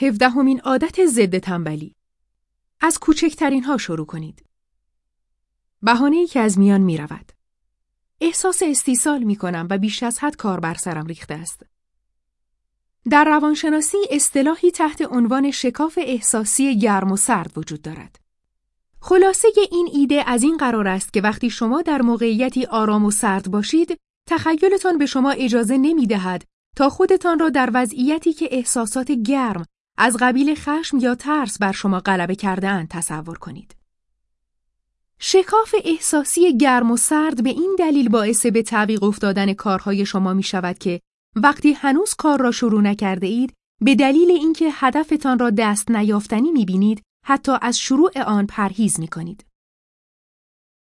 هفدهمین عادت ضد تنبلی از کوچکترین ها شروع کنید. بهانه ای که از میان می رود. احساس استیصال می کنم و بیش از حد کار بر سرم ریخته است. در روانشناسی اصطلاحی تحت عنوان شکاف احساسی گرم و سرد وجود دارد. خلاصه این ایده از این قرار است که وقتی شما در موقعیتی آرام و سرد باشید، تخیلتان به شما اجازه نمی دهد تا خودتان را در وضعیتی که احساسات گرم از قبیل خشم یا ترس بر شما غلبه کرده اند تصور کنید. شکاف احساسی گرم و سرد به این دلیل باعث به تعویق افتادن کارهای شما می شود که وقتی هنوز کار را شروع نکرده اید به دلیل اینکه هدفتان را دست نیافتنی می بینید حتی از شروع آن پرهیز می کنید.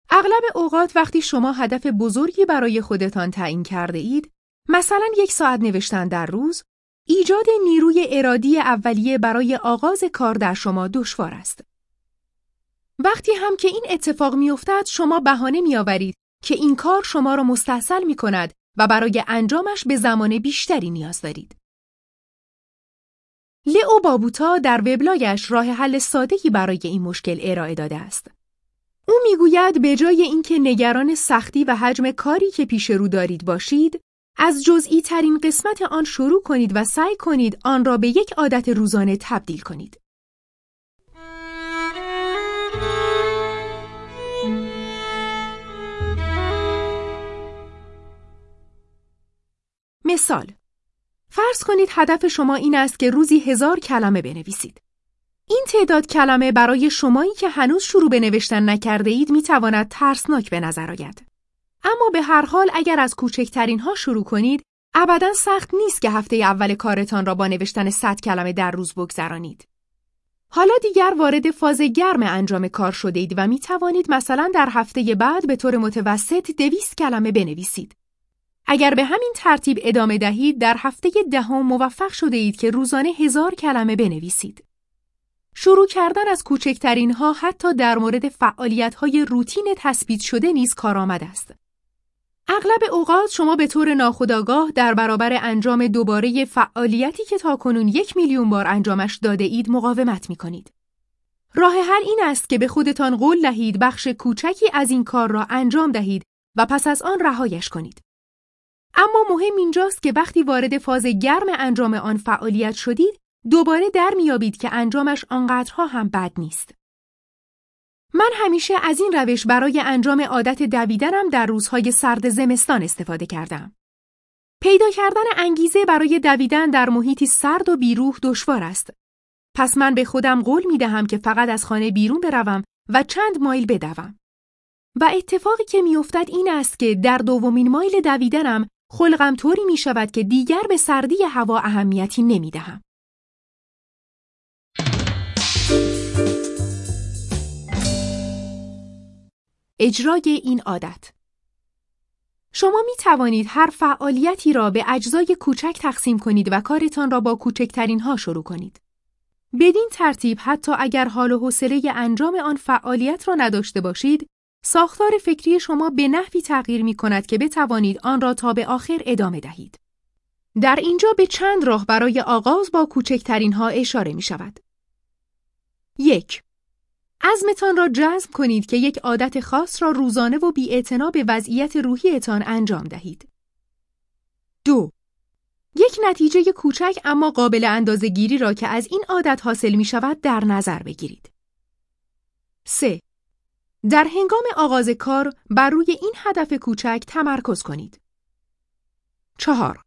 اغلب اوقات وقتی شما هدف بزرگی برای خودتان تعیین کرده اید مثلا یک ساعت نوشتن در روز ایجاد نیروی ارادی اولیه برای آغاز کار در شما دشوار است. وقتی هم که این اتفاق میافتد شما بهانه میآورید که این کار شما را مستحصل می کند و برای انجامش به زمان بیشتری نیاز دارید. لئو بابوتا در وبلاگش راه حل ساده‌ای برای این مشکل ارائه داده است. او می‌گوید به جای اینکه نگران سختی و حجم کاری که پیش رو دارید باشید، از جزئی ترین قسمت آن شروع کنید و سعی کنید آن را به یک عادت روزانه تبدیل کنید. مثال فرض کنید هدف شما این است که روزی هزار کلمه بنویسید. این تعداد کلمه برای شمایی که هنوز شروع به نوشتن نکرده اید می تواند ترسناک به نظر آید. اما به هر حال اگر از کوچکترین ها شروع کنید ابدا سخت نیست که هفته اول کارتان را با نوشتن 100 کلمه در روز بگذرانید. حالا دیگر وارد فاز گرم انجام کار شده اید و می توانید مثلا در هفته بعد به طور متوسط 200 کلمه بنویسید. اگر به همین ترتیب ادامه دهید در هفته دهم موفق شده اید که روزانه هزار کلمه بنویسید. شروع کردن از کوچکترین ها حتی در مورد فعالیت های روتین تثبیت شده نیز کارآمد است. اغلب اوقات شما به طور ناخودآگاه در برابر انجام دوباره فعالیتی که تاکنون یک میلیون بار انجامش داده اید مقاومت می کنید. راه حل این است که به خودتان قول دهید بخش کوچکی از این کار را انجام دهید و پس از آن رهایش کنید. اما مهم اینجاست که وقتی وارد فاز گرم انجام آن فعالیت شدید دوباره در میابید که انجامش آنقدرها هم بد نیست. من همیشه از این روش برای انجام عادت دویدنم در روزهای سرد زمستان استفاده کردم. پیدا کردن انگیزه برای دویدن در محیطی سرد و بیروح دشوار است. پس من به خودم قول می دهم که فقط از خانه بیرون بروم و چند مایل بدوم. و اتفاقی که میافتد این است که در دومین مایل دویدنم خلقم طوری می شود که دیگر به سردی هوا اهمیتی نمی دهم. اجرای این عادت شما می توانید هر فعالیتی را به اجزای کوچک تقسیم کنید و کارتان را با کوچکترین ها شروع کنید. بدین ترتیب حتی اگر حال و حوصله انجام آن فعالیت را نداشته باشید، ساختار فکری شما به نحوی تغییر می کند که بتوانید آن را تا به آخر ادامه دهید. در اینجا به چند راه برای آغاز با کوچکترین ها اشاره می شود. یک عزمتان را جزم کنید که یک عادت خاص را روزانه و بی به وضعیت روحیتان انجام دهید. دو یک نتیجه کوچک اما قابل اندازه گیری را که از این عادت حاصل می شود در نظر بگیرید. 3. در هنگام آغاز کار بر روی این هدف کوچک تمرکز کنید. 4.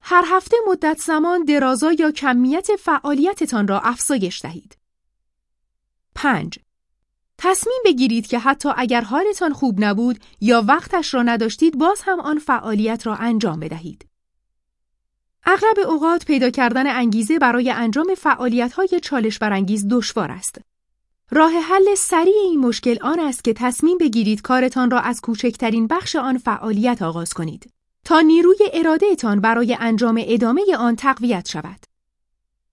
هر هفته مدت زمان درازا یا کمیت فعالیتتان را افزایش دهید. 5. تصمیم بگیرید که حتی اگر حالتان خوب نبود یا وقتش را نداشتید باز هم آن فعالیت را انجام بدهید. اغلب اوقات پیدا کردن انگیزه برای انجام فعالیت‌های چالش برانگیز دشوار است. راه حل سریع این مشکل آن است که تصمیم بگیرید کارتان را از کوچکترین بخش آن فعالیت آغاز کنید تا نیروی ارادهتان برای انجام ادامه آن تقویت شود.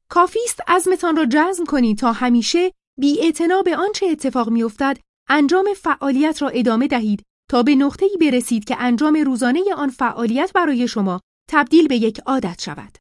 کافی است عزمتان را جزم کنید تا همیشه بی به آنچه اتفاق میافتد انجام فعالیت را ادامه دهید تا به نقطه‌ای برسید که انجام روزانه آن فعالیت برای شما تبدیل به یک عادت شود.